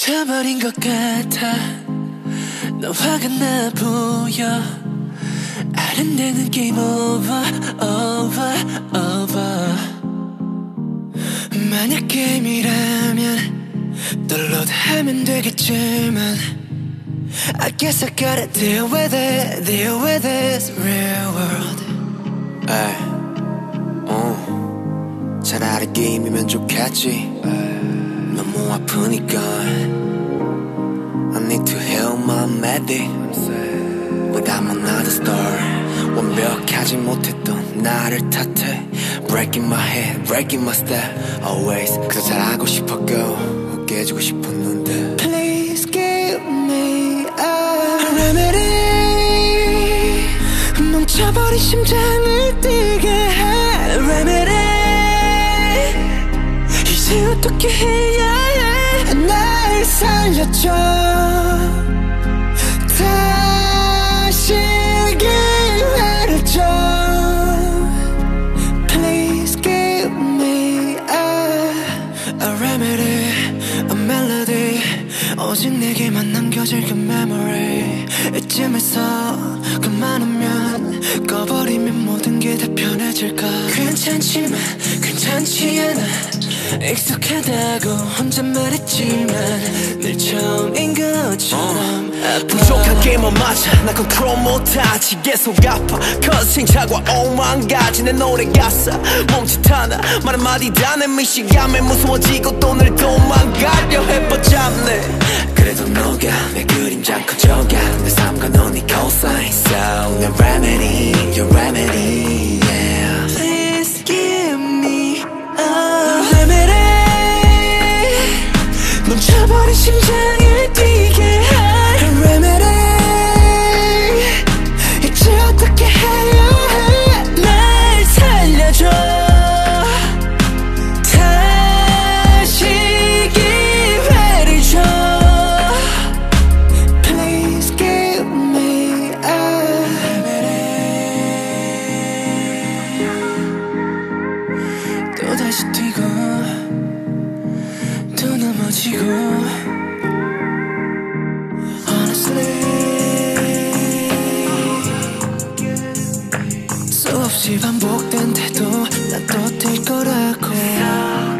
미쳐버린 것 같아 너 화가 나 보여 아른대는 게임 over over over 만약 게임이라면 도로드 하면 되겠지만 I guess I gotta deal with it Deal with this real world 에이, 어, 차라리 게임이면 좋겠지 너무 아프니까 medic But I'm another star 완벽하지 못했던 나를 탓해 Breaking my head, breaking my step Always 그저 잘하고 싶었고 깨지고 싶었는데 Please give me a remedy 멈춰버린 심장을 뛰게 해 remedy 이제 어떻게 해야 해 날 살려줘 다시 기회를 줘 Please give me a, remedy, a melody. 오직 내게만 남겨질 그 memory. 이쯤에서 그만하면 꺼버리면 모든 게 다 편해질까? 괜찮지만 괜찮지 않아 익숙하다고 혼자 말했지만 늘 처음인 것처럼 아파. 부족한 게임은 맞아. 나 컨트롤 못하지 계속 아파. 'cause 시행착오와 오만 가지. 내 노래 가사 몸짓 하나. 말 한마디 다 내 미시감에 무서워지고 또 늘 도망가려 해 but 잡네. 그래도 너가 내 그림자 커져가. 내 삶과 너의 equal sign So 내 remedy, your remedy 수없이 반복된데도 난또뛸 거라고